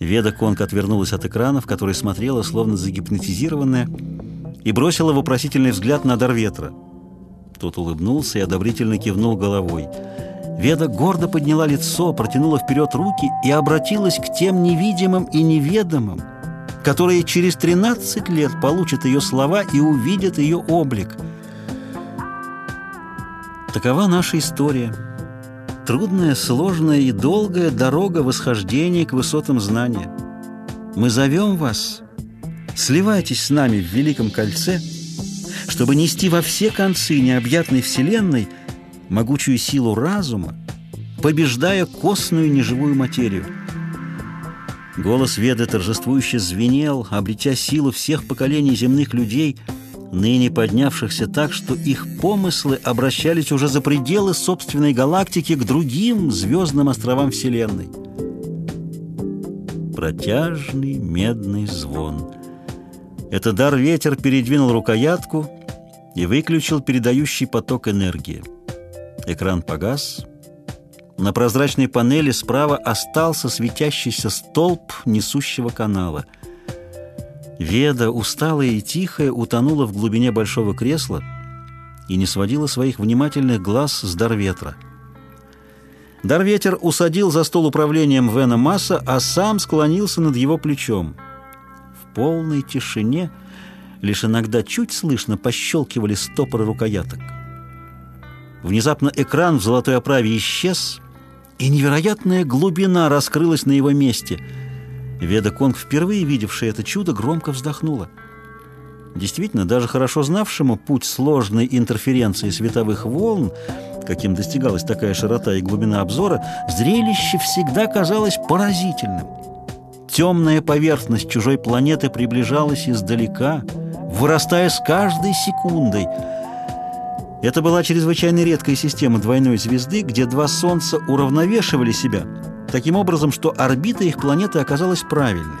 Веда Конг отвернулась от экрана, в который смотрела, словно загипнотизированная, и бросила вопросительный взгляд на дар ветра. Тот улыбнулся и одобрительно кивнул головой. Веда гордо подняла лицо, протянула вперед руки и обратилась к тем невидимым и неведомым, которые через 13 лет получат ее слова и увидят ее облик. Такова наша история. Трудная, сложная и долгая дорога восхождения к высотам знания. Мы зовем вас, сливайтесь с нами в Великом Кольце, чтобы нести во все концы необъятной Вселенной могучую силу разума, побеждая костную неживую материю. Голос Веды торжествующе звенел, обретя силу всех поколений земных людей – ныне поднявшихся так, что их помыслы обращались уже за пределы собственной галактики к другим звездным островам Вселенной. Протяжный медный звон. Это дар ветер передвинул рукоятку и выключил передающий поток энергии. Экран погас. На прозрачной панели справа остался светящийся столб несущего канала — Веда, усталая и тихая, утонула в глубине большого кресла и не сводила своих внимательных глаз с Дарветра. Дарветер усадил за стол управлением Вена Масса, а сам склонился над его плечом. В полной тишине лишь иногда чуть слышно пощелкивали стопоры рукояток. Внезапно экран в золотой оправе исчез, и невероятная глубина раскрылась на его месте — Веда Конг, впервые видевшая это чудо, громко вздохнула. Действительно, даже хорошо знавшему путь сложной интерференции световых волн, каким достигалась такая широта и глубина обзора, зрелище всегда казалось поразительным. Темная поверхность чужой планеты приближалась издалека, вырастая с каждой секундой. Это была чрезвычайно редкая система двойной звезды, где два Солнца уравновешивали себя – таким образом, что орбита их планеты оказалась правильной,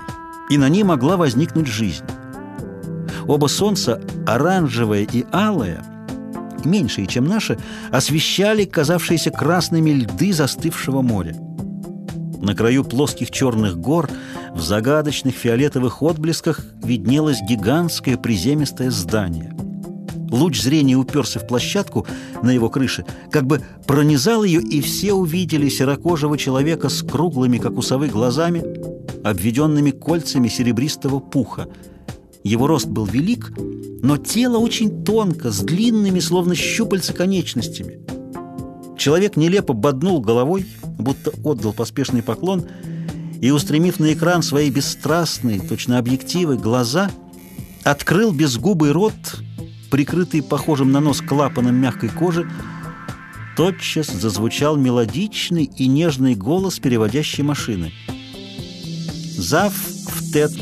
и на ней могла возникнуть жизнь. Оба Солнца, оранжевое и алое, меньшие, чем наши, освещали казавшиеся красными льды застывшего моря. На краю плоских черных гор в загадочных фиолетовых отблесках виднелось гигантское приземистое здание – Луч зрения уперся в площадку на его крыше, как бы пронизал ее, и все увидели серокожего человека с круглыми, как у совы, глазами, обведенными кольцами серебристого пуха. Его рост был велик, но тело очень тонко, с длинными, словно щупальца, конечностями. Человек нелепо боднул головой, будто отдал поспешный поклон, и, устремив на экран свои бесстрастные, точно объективы, глаза, открыл безгубый рот — прикрытый похожим на нос клапаном мягкой кожи, тотчас зазвучал мелодичный и нежный голос переводящей машины. «Зав в ТЭТ,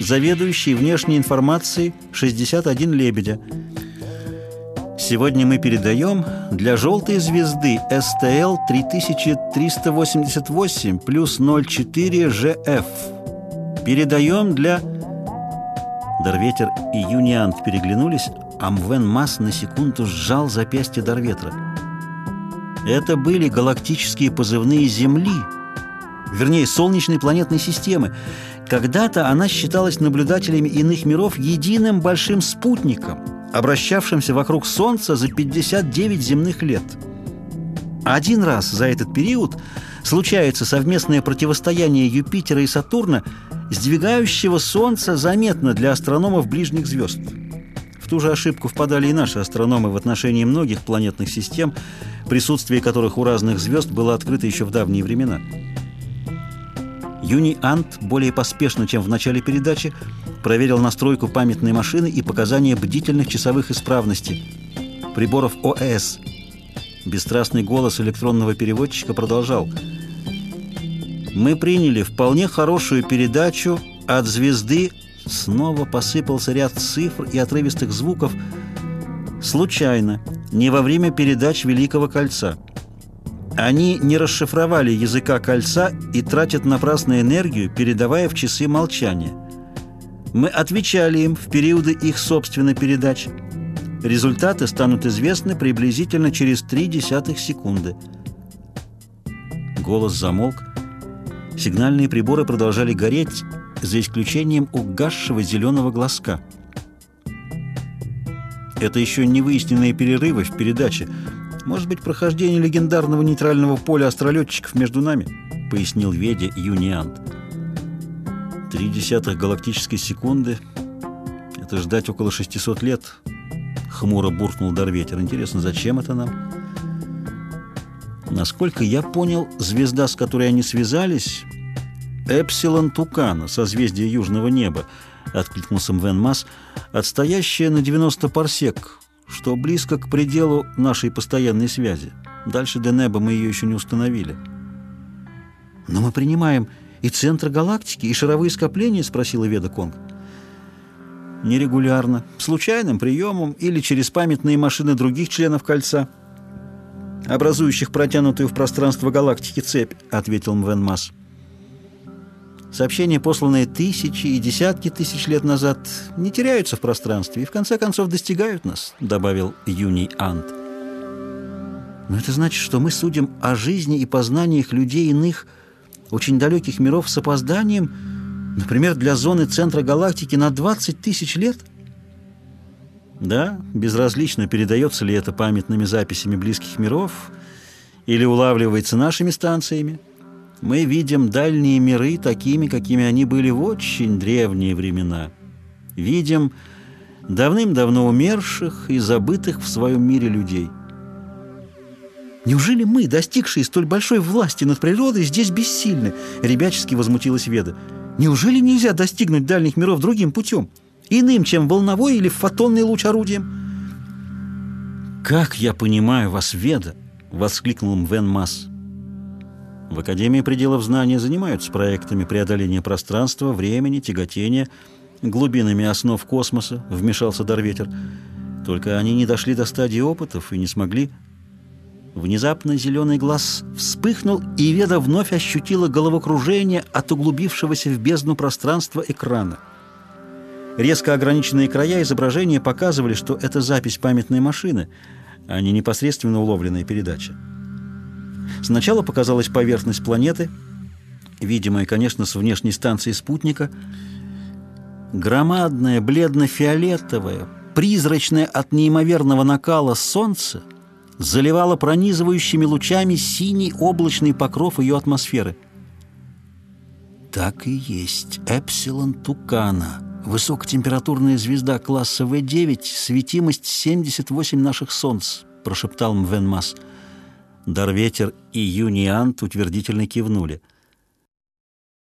заведующий внешней информацией 61 Лебедя. Сегодня мы передаем для желтой звезды СТЛ 3388 плюс 04 ЖФ. Передаем для...» Дарветер и Юниант переглянулись, Амвен Мас на секунду сжал запястье Дарветра. Это были галактические позывные Земли, вернее, Солнечной планетной системы. Когда-то она считалась наблюдателями иных миров единым большим спутником, обращавшимся вокруг Солнца за 59 земных лет. Один раз за этот период случается совместное противостояние Юпитера и Сатурна, сдвигающего Солнце заметно для астрономов ближних звезд. В ту же ошибку впадали и наши астрономы в отношении многих планетных систем, присутствие которых у разных звезд было открыто еще в давние времена. Юни Ант более поспешно, чем в начале передачи, проверил настройку памятной машины и показания бдительных часовых исправностей приборов ОС. Бесстрастный голос электронного переводчика продолжал. «Мы приняли вполне хорошую передачу от звезды Снова посыпался ряд цифр и отрывистых звуков. Случайно, не во время передач Великого Кольца. Они не расшифровали языка кольца и тратят напрасно энергию, передавая в часы молчания. Мы отвечали им в периоды их собственной передачи. Результаты станут известны приблизительно через три десятых секунды. Голос замолк. Сигнальные приборы продолжали гореть, за исключением угасшего зеленого глазка. Это еще не выясненные перерывы в передаче. Может быть, прохождение легендарного нейтрального поля астролетчиков между нами, пояснил Веде Юниант. Три десятых галактической секунды — это ждать около 600 лет, хмуро буркнул Дарветер. Интересно, зачем это нам? Насколько я понял, звезда, с которой они связались, Эпсилон Тукана, созвездие южного неба, откликнулся Мвен Масс, отстоящая на 90 парсек, что близко к пределу нашей постоянной связи. Дальше до неба мы ее еще не установили. «Но мы принимаем и центр галактики, и шаровые скопления?» — спросила Веда Конг. «Нерегулярно, случайным приемом или через памятные машины других членов кольца» образующих протянутую в пространство галактики цепь», — ответил Мвен Масс. Сообщения, посланные тысячи и десятки тысяч лет назад, не теряются в пространстве и в конце концов достигают нас, добавил Юний Ант. Но это значит, что мы судим о жизни и познаниях людей иных, очень далеких миров с опозданием, например, для зоны центра галактики на 20 тысяч лет? Да, безразлично, передается ли это памятными записями близких миров или улавливается нашими станциями. Мы видим дальние миры такими, какими они были в очень древние времена. Видим давным-давно умерших и забытых в своем мире людей. «Неужели мы, достигшие столь большой власти над природой, здесь бессильны?» — ребячески возмутилась Веда. «Неужели нельзя достигнуть дальних миров другим путем?» Иным, чем волновой или фотонный луч орудием. «Как я понимаю вас, Веда!» — воскликнул Мвен Масс. В Академии пределов знания занимаются проектами преодоления пространства, времени, тяготения, глубинами основ космоса, вмешался Дарветер. Только они не дошли до стадии опытов и не смогли. Внезапно зеленый глаз вспыхнул, и Веда вновь ощутила головокружение от углубившегося в бездну пространства экрана. Резко ограниченные края изображения показывали, что это запись памятной машины, а не непосредственно уловленная передача. Сначала показалась поверхность планеты, видимая, конечно, с внешней станции спутника. Громадное, бледно-фиолетовое, призрачное от неимоверного накала солнце заливало пронизывающими лучами синий облачный покров ее атмосферы. Так и есть, Эпсилон Тукана — «Высокотемпературная звезда класса В9, светимость 78 наших солнц», — прошептал Мвенмас. Дарветер и Юниант утвердительно кивнули —